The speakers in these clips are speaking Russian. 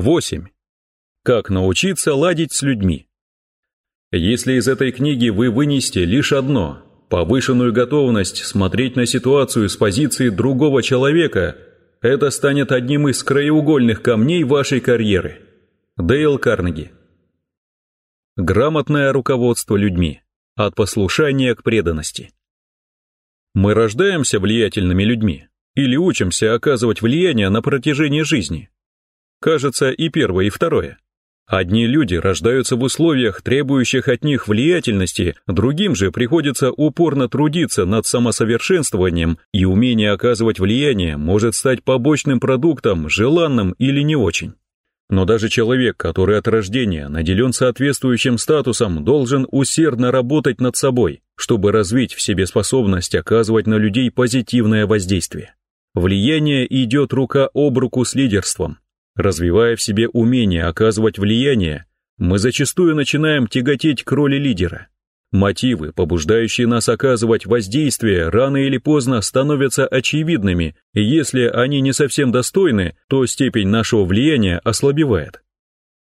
8. Как научиться ладить с людьми. Если из этой книги вы вынесете лишь одно – повышенную готовность смотреть на ситуацию с позиции другого человека, это станет одним из краеугольных камней вашей карьеры. Дейл Карнеги. Грамотное руководство людьми. От послушания к преданности. Мы рождаемся влиятельными людьми или учимся оказывать влияние на протяжении жизни. Кажется, и первое, и второе. Одни люди рождаются в условиях, требующих от них влиятельности, другим же приходится упорно трудиться над самосовершенствованием, и умение оказывать влияние может стать побочным продуктом, желанным или не очень. Но даже человек, который от рождения наделен соответствующим статусом, должен усердно работать над собой, чтобы развить в себе способность оказывать на людей позитивное воздействие. Влияние идет рука об руку с лидерством, Развивая в себе умение оказывать влияние, мы зачастую начинаем тяготеть к роли лидера. Мотивы, побуждающие нас оказывать воздействие, рано или поздно становятся очевидными, и если они не совсем достойны, то степень нашего влияния ослабевает.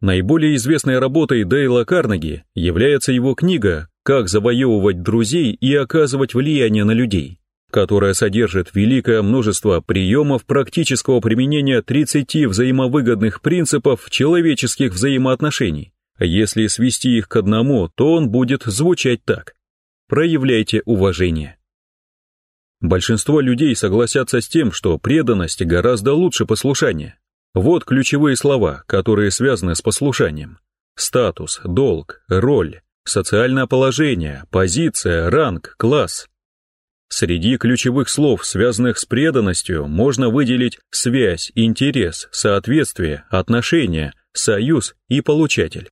Наиболее известной работой Дейла Карнеги является его книга «Как завоевывать друзей и оказывать влияние на людей» которая содержит великое множество приемов практического применения 30 взаимовыгодных принципов человеческих взаимоотношений. Если свести их к одному, то он будет звучать так. Проявляйте уважение. Большинство людей согласятся с тем, что преданность гораздо лучше послушания. Вот ключевые слова, которые связаны с послушанием. Статус, долг, роль, социальное положение, позиция, ранг, класс – Среди ключевых слов, связанных с преданностью, можно выделить связь, интерес, соответствие, отношение, союз и получатель.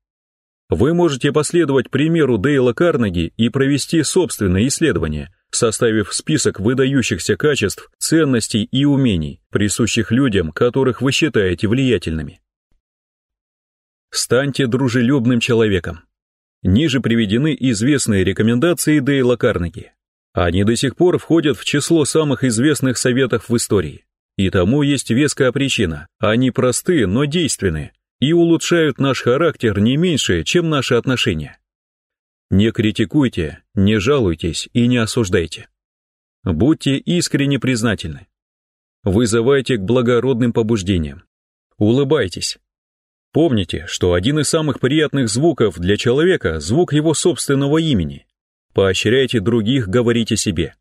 Вы можете последовать примеру Дейла Карнеги и провести собственное исследование, составив список выдающихся качеств, ценностей и умений, присущих людям, которых вы считаете влиятельными. Станьте дружелюбным человеком. Ниже приведены известные рекомендации Дейла Карнеги. Они до сих пор входят в число самых известных советов в истории. И тому есть веская причина. Они просты, но действенны, и улучшают наш характер не меньше, чем наши отношения. Не критикуйте, не жалуйтесь и не осуждайте. Будьте искренне признательны. Вызывайте к благородным побуждениям. Улыбайтесь. Помните, что один из самых приятных звуков для человека – звук его собственного имени – Поощряйте других говорить о себе.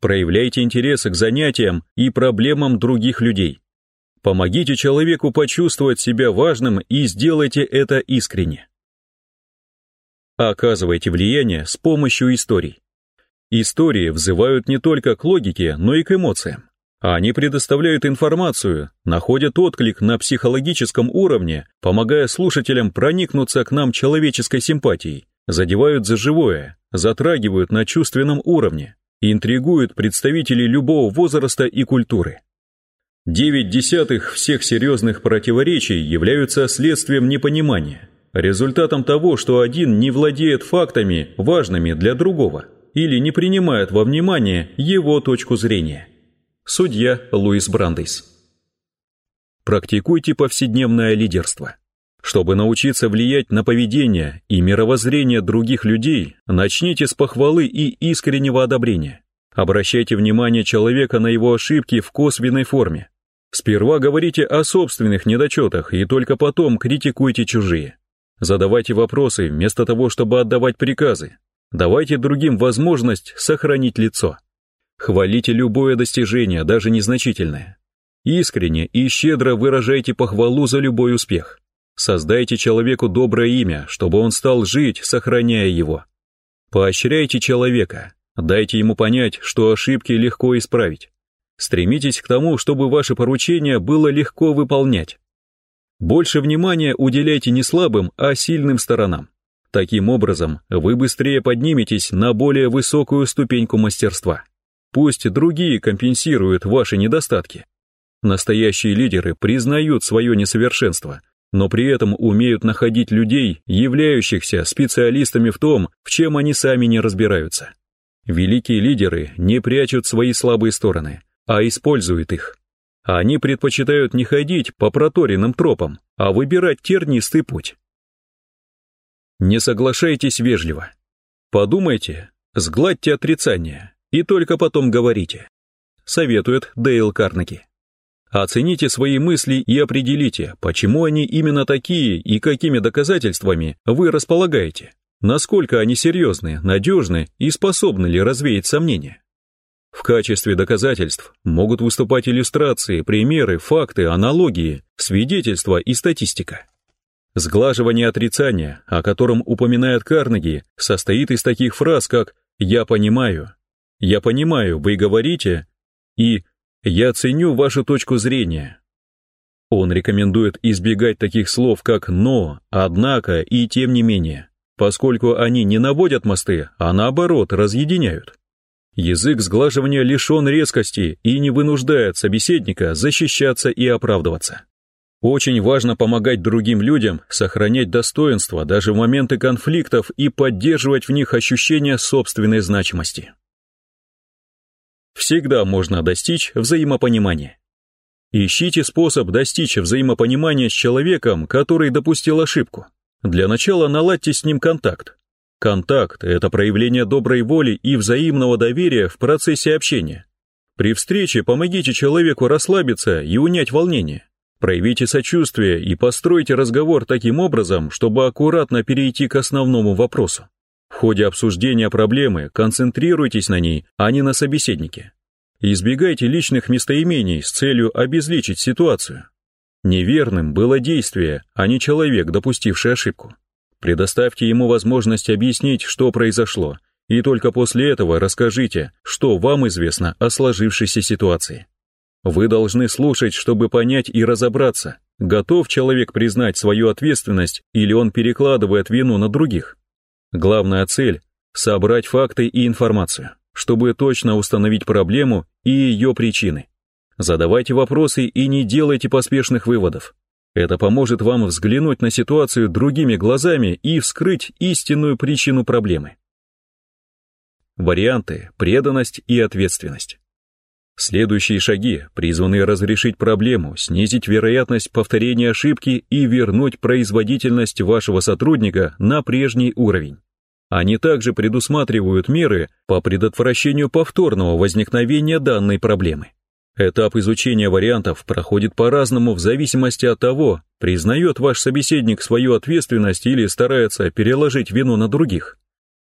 Проявляйте интерес к занятиям и проблемам других людей. Помогите человеку почувствовать себя важным и сделайте это искренне. Оказывайте влияние с помощью историй. Истории взывают не только к логике, но и к эмоциям. Они предоставляют информацию, находят отклик на психологическом уровне, помогая слушателям проникнуться к нам человеческой симпатией, задевают за живое, затрагивают на чувственном уровне, интригуют представителей любого возраста и культуры. Девять десятых всех серьезных противоречий являются следствием непонимания, результатом того, что один не владеет фактами, важными для другого, или не принимает во внимание его точку зрения. Судья Луис Брандейс. Практикуйте повседневное лидерство. Чтобы научиться влиять на поведение и мировоззрение других людей, начните с похвалы и искреннего одобрения. Обращайте внимание человека на его ошибки в косвенной форме. Сперва говорите о собственных недочетах и только потом критикуйте чужие. Задавайте вопросы вместо того, чтобы отдавать приказы. Давайте другим возможность сохранить лицо. Хвалите любое достижение, даже незначительное. Искренне и щедро выражайте похвалу за любой успех. Создайте человеку доброе имя, чтобы он стал жить, сохраняя его. Поощряйте человека, дайте ему понять, что ошибки легко исправить. Стремитесь к тому, чтобы ваше поручение было легко выполнять. Больше внимания уделяйте не слабым, а сильным сторонам. Таким образом, вы быстрее подниметесь на более высокую ступеньку мастерства. Пусть другие компенсируют ваши недостатки. Настоящие лидеры признают свое несовершенство, но при этом умеют находить людей, являющихся специалистами в том, в чем они сами не разбираются. Великие лидеры не прячут свои слабые стороны, а используют их. Они предпочитают не ходить по проторенным тропам, а выбирать тернистый путь. Не соглашайтесь вежливо. Подумайте, сгладьте отрицание и только потом говорите. Советует Дейл Карнеги. Оцените свои мысли и определите, почему они именно такие и какими доказательствами вы располагаете. Насколько они серьезны, надежны и способны ли развеять сомнения. В качестве доказательств могут выступать иллюстрации, примеры, факты, аналогии, свидетельства и статистика. Сглаживание отрицания, о котором упоминает Карнеги, состоит из таких фраз, как «я понимаю», «я понимаю, вы говорите» и «я ценю вашу точку зрения». Он рекомендует избегать таких слов, как «но», «однако» и «тем не менее», поскольку они не наводят мосты, а наоборот разъединяют. Язык сглаживания лишен резкости и не вынуждает собеседника защищаться и оправдываться. Очень важно помогать другим людям сохранять достоинство даже в моменты конфликтов и поддерживать в них ощущение собственной значимости. Всегда можно достичь взаимопонимания. Ищите способ достичь взаимопонимания с человеком, который допустил ошибку. Для начала наладьте с ним контакт. Контакт – это проявление доброй воли и взаимного доверия в процессе общения. При встрече помогите человеку расслабиться и унять волнение. Проявите сочувствие и постройте разговор таким образом, чтобы аккуратно перейти к основному вопросу. Ходе обсуждения проблемы концентрируйтесь на ней, а не на собеседнике. Избегайте личных местоимений с целью обезличить ситуацию. Неверным было действие, а не человек, допустивший ошибку. Предоставьте ему возможность объяснить, что произошло, и только после этого расскажите, что вам известно о сложившейся ситуации. Вы должны слушать, чтобы понять и разобраться, готов человек признать свою ответственность или он перекладывает вину на других. Главная цель – собрать факты и информацию, чтобы точно установить проблему и ее причины. Задавайте вопросы и не делайте поспешных выводов. Это поможет вам взглянуть на ситуацию другими глазами и вскрыть истинную причину проблемы. Варианты – преданность и ответственность. Следующие шаги призваны разрешить проблему, снизить вероятность повторения ошибки и вернуть производительность вашего сотрудника на прежний уровень. Они также предусматривают меры по предотвращению повторного возникновения данной проблемы. Этап изучения вариантов проходит по-разному в зависимости от того, признает ваш собеседник свою ответственность или старается переложить вину на других.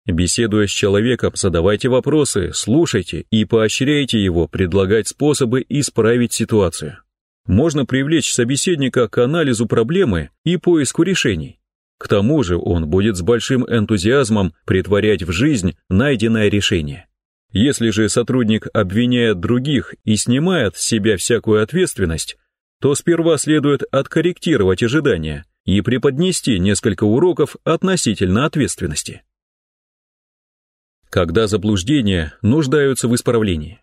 Беседуя с человеком, задавайте вопросы, слушайте и поощряйте его предлагать способы исправить ситуацию. Можно привлечь собеседника к анализу проблемы и поиску решений. К тому же он будет с большим энтузиазмом притворять в жизнь найденное решение. Если же сотрудник обвиняет других и снимает с себя всякую ответственность, то сперва следует откорректировать ожидания и преподнести несколько уроков относительно ответственности когда заблуждения нуждаются в исправлении.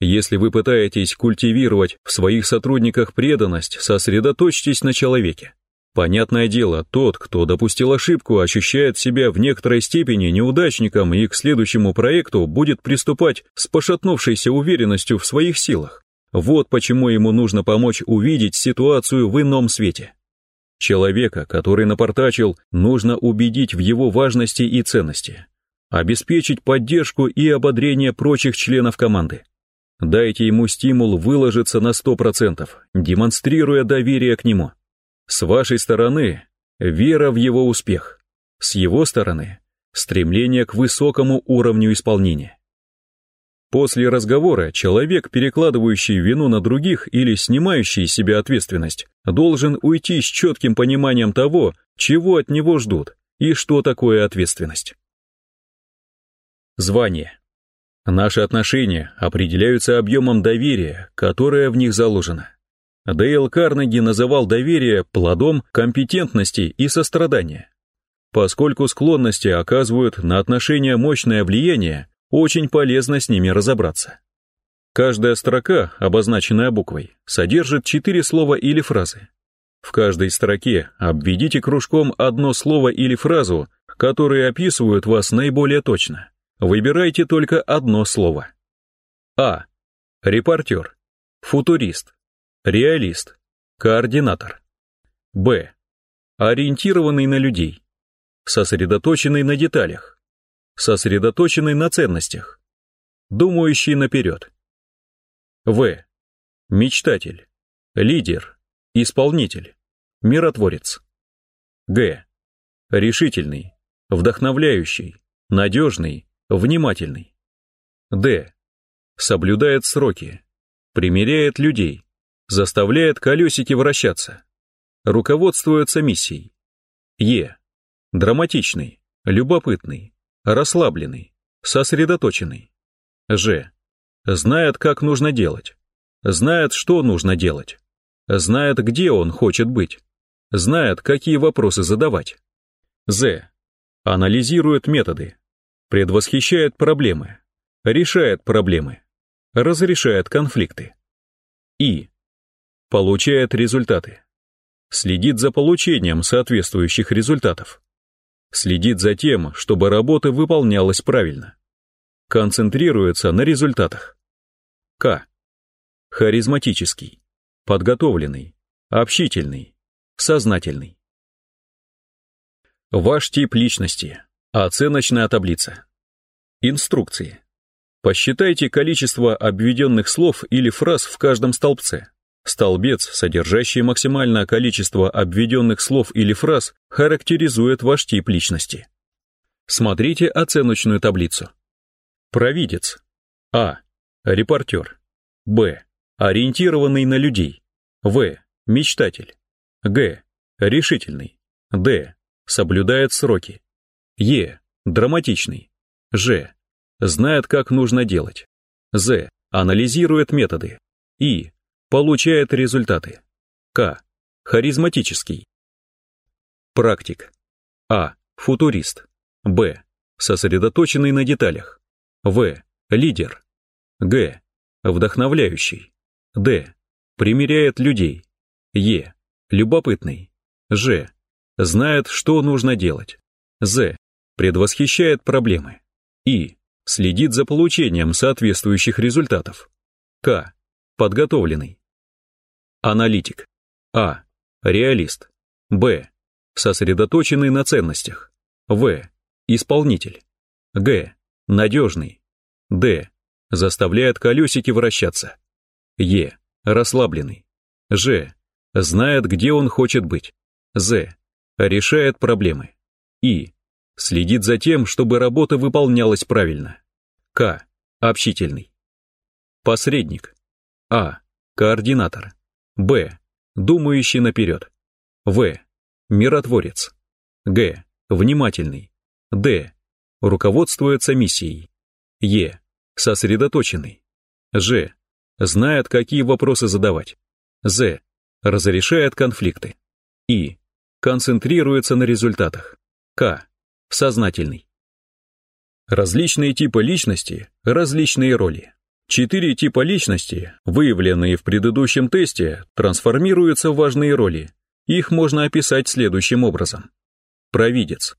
Если вы пытаетесь культивировать в своих сотрудниках преданность, сосредоточьтесь на человеке. Понятное дело, тот, кто допустил ошибку, ощущает себя в некоторой степени неудачником и к следующему проекту будет приступать с пошатнувшейся уверенностью в своих силах. Вот почему ему нужно помочь увидеть ситуацию в ином свете. Человека, который напортачил, нужно убедить в его важности и ценности обеспечить поддержку и ободрение прочих членов команды. Дайте ему стимул выложиться на 100%, демонстрируя доверие к нему. С вашей стороны – вера в его успех. С его стороны – стремление к высокому уровню исполнения. После разговора человек, перекладывающий вину на других или снимающий себя ответственность, должен уйти с четким пониманием того, чего от него ждут и что такое ответственность. Звание. Наши отношения определяются объемом доверия, которое в них заложено. Дейл Карнеги называл доверие плодом компетентности и сострадания. Поскольку склонности оказывают на отношения мощное влияние, очень полезно с ними разобраться. Каждая строка, обозначенная буквой, содержит четыре слова или фразы. В каждой строке обведите кружком одно слово или фразу, которые описывают вас наиболее точно. Выбирайте только одно слово. А. Репортер. Футурист. Реалист. Координатор. Б. Ориентированный на людей. Сосредоточенный на деталях. Сосредоточенный на ценностях. Думающий наперед. В. Мечтатель. Лидер. Исполнитель. Миротворец. Г. Решительный. Вдохновляющий. Надежный. Внимательный. Д. Соблюдает сроки. Примеряет людей. Заставляет колесики вращаться. Руководствуется миссией. Е. Драматичный. Любопытный. Расслабленный. Сосредоточенный. Ж. Знает, как нужно делать. Знает, что нужно делать. Знает, где он хочет быть. Знает, какие вопросы задавать. З. Анализирует методы. Предвосхищает проблемы. Решает проблемы. Разрешает конфликты. И. Получает результаты. Следит за получением соответствующих результатов. Следит за тем, чтобы работа выполнялась правильно. Концентрируется на результатах. К. Харизматический. Подготовленный. Общительный. Сознательный. Ваш тип личности. Оценочная таблица. Инструкции. Посчитайте количество обведенных слов или фраз в каждом столбце. Столбец, содержащий максимальное количество обведенных слов или фраз, характеризует ваш тип личности. Смотрите оценочную таблицу. Провидец. А. Репортер. Б. Ориентированный на людей. В. Мечтатель. Г. Решительный. Д. Соблюдает сроки. Е. Драматичный. Ж. Знает, как нужно делать. З. Анализирует методы. И. Получает результаты. К. Харизматический. Практик. А. Футурист. Б. Сосредоточенный на деталях. В. Лидер. Г. Вдохновляющий. Д. Примеряет людей. Е. Любопытный. Ж. Знает, что нужно делать. З. Предвосхищает проблемы. И. Следит за получением соответствующих результатов. К. Подготовленный. Аналитик. А. Реалист. Б. Сосредоточенный на ценностях. В. Исполнитель. Г. Надежный. Д. Заставляет колесики вращаться. Е. Расслабленный. Ж. Знает, где он хочет быть. З. Решает проблемы. И. Следит за тем, чтобы работа выполнялась правильно. К. Общительный. Посредник. А. Координатор. Б. Думающий наперед. В. Миротворец. Г. Внимательный. Д. Руководствуется миссией. Е. Сосредоточенный. Ж. Знает, какие вопросы задавать. З. Разрешает конфликты. И. Концентрируется на результатах. К. Сознательный. Различные типы личности, различные роли. Четыре типа личности, выявленные в предыдущем тесте, трансформируются в важные роли. Их можно описать следующим образом. Провидец.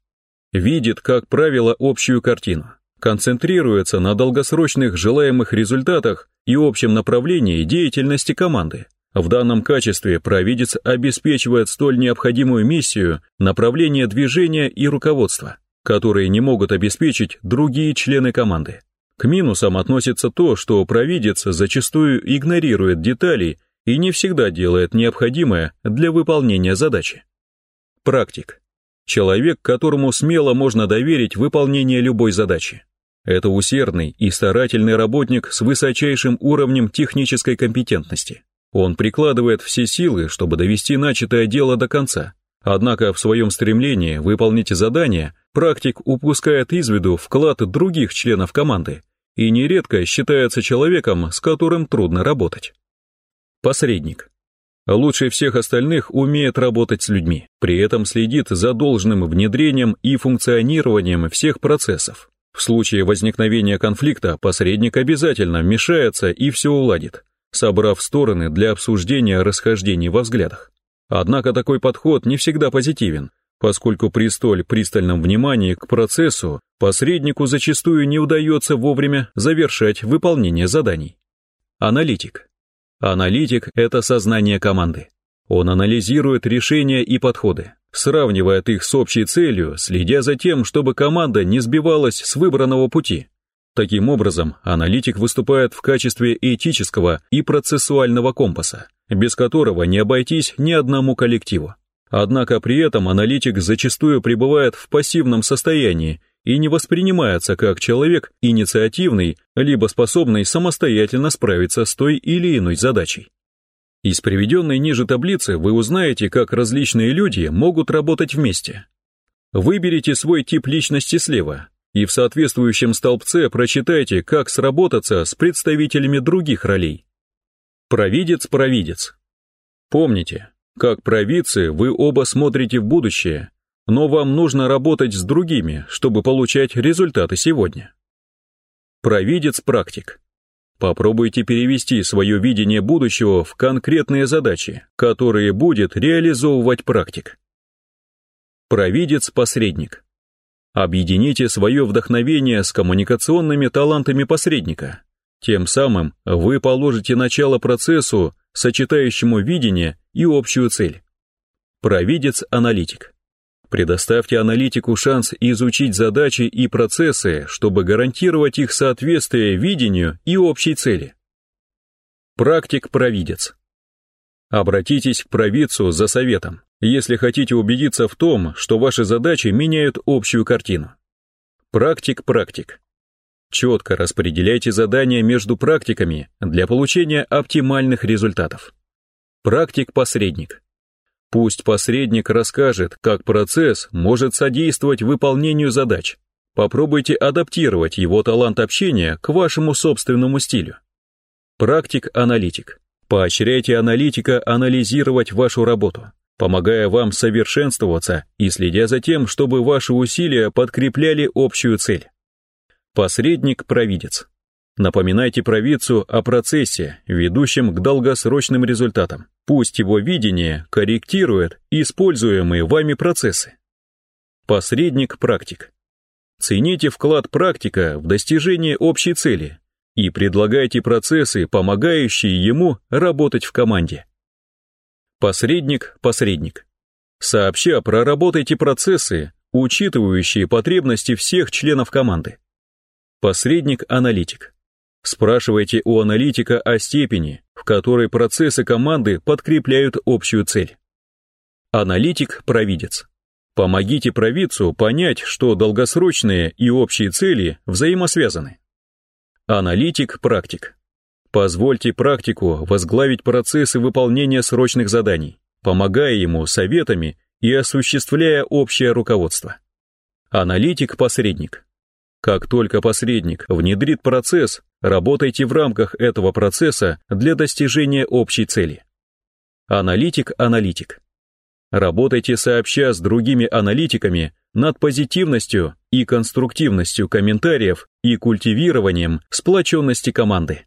Видит, как правило, общую картину концентрируется на долгосрочных желаемых результатах и общем направлении деятельности команды. В данном качестве провидец обеспечивает столь необходимую миссию направления движения и руководства, которые не могут обеспечить другие члены команды. К минусам относится то, что провидец зачастую игнорирует детали и не всегда делает необходимое для выполнения задачи. Практик. Человек, которому смело можно доверить выполнение любой задачи. Это усердный и старательный работник с высочайшим уровнем технической компетентности. Он прикладывает все силы, чтобы довести начатое дело до конца. Однако в своем стремлении выполнить задание практик упускает из виду вклад других членов команды и нередко считается человеком, с которым трудно работать. Посредник. Лучше всех остальных умеет работать с людьми, при этом следит за должным внедрением и функционированием всех процессов. В случае возникновения конфликта посредник обязательно вмешается и все уладит, собрав стороны для обсуждения расхождений во взглядах. Однако такой подход не всегда позитивен, поскольку при столь пристальном внимании к процессу посреднику зачастую не удается вовремя завершать выполнение заданий. Аналитик. Аналитик – это сознание команды. Он анализирует решения и подходы, сравнивает их с общей целью, следя за тем, чтобы команда не сбивалась с выбранного пути. Таким образом, аналитик выступает в качестве этического и процессуального компаса, без которого не обойтись ни одному коллективу. Однако при этом аналитик зачастую пребывает в пассивном состоянии и не воспринимается как человек инициативный, либо способный самостоятельно справиться с той или иной задачей. Из приведенной ниже таблицы вы узнаете, как различные люди могут работать вместе. Выберите свой тип личности слева и в соответствующем столбце прочитайте, как сработаться с представителями других ролей. Провидец-провидец. Помните, как провидцы вы оба смотрите в будущее, но вам нужно работать с другими, чтобы получать результаты сегодня. Провидец-практик. Попробуйте перевести свое видение будущего в конкретные задачи, которые будет реализовывать практик. Провидец-посредник. Объедините свое вдохновение с коммуникационными талантами посредника. Тем самым вы положите начало процессу, сочетающему видение и общую цель. Провидец-аналитик. Предоставьте аналитику шанс изучить задачи и процессы, чтобы гарантировать их соответствие видению и общей цели. Практик-провидец. Обратитесь к провидцу за советом, если хотите убедиться в том, что ваши задачи меняют общую картину. Практик-практик. Четко распределяйте задания между практиками для получения оптимальных результатов. Практик-посредник. Пусть посредник расскажет, как процесс может содействовать выполнению задач. Попробуйте адаптировать его талант общения к вашему собственному стилю. Практик-аналитик. Поощряйте аналитика анализировать вашу работу, помогая вам совершенствоваться и следя за тем, чтобы ваши усилия подкрепляли общую цель. Посредник-провидец. Напоминайте провидцу о процессе, ведущем к долгосрочным результатам. Пусть его видение корректирует используемые вами процессы. Посредник-практик. Цените вклад практика в достижение общей цели и предлагайте процессы, помогающие ему работать в команде. Посредник-посредник. Сообща проработайте процессы, учитывающие потребности всех членов команды. Посредник-аналитик. Спрашивайте у аналитика о степени, в которой процессы команды подкрепляют общую цель. Аналитик-провидец. Помогите провидцу понять, что долгосрочные и общие цели взаимосвязаны. Аналитик-практик. Позвольте практику возглавить процессы выполнения срочных заданий, помогая ему советами и осуществляя общее руководство. Аналитик-посредник. Как только посредник внедрит процесс, работайте в рамках этого процесса для достижения общей цели. Аналитик-аналитик. Работайте сообща с другими аналитиками над позитивностью и конструктивностью комментариев и культивированием сплоченности команды.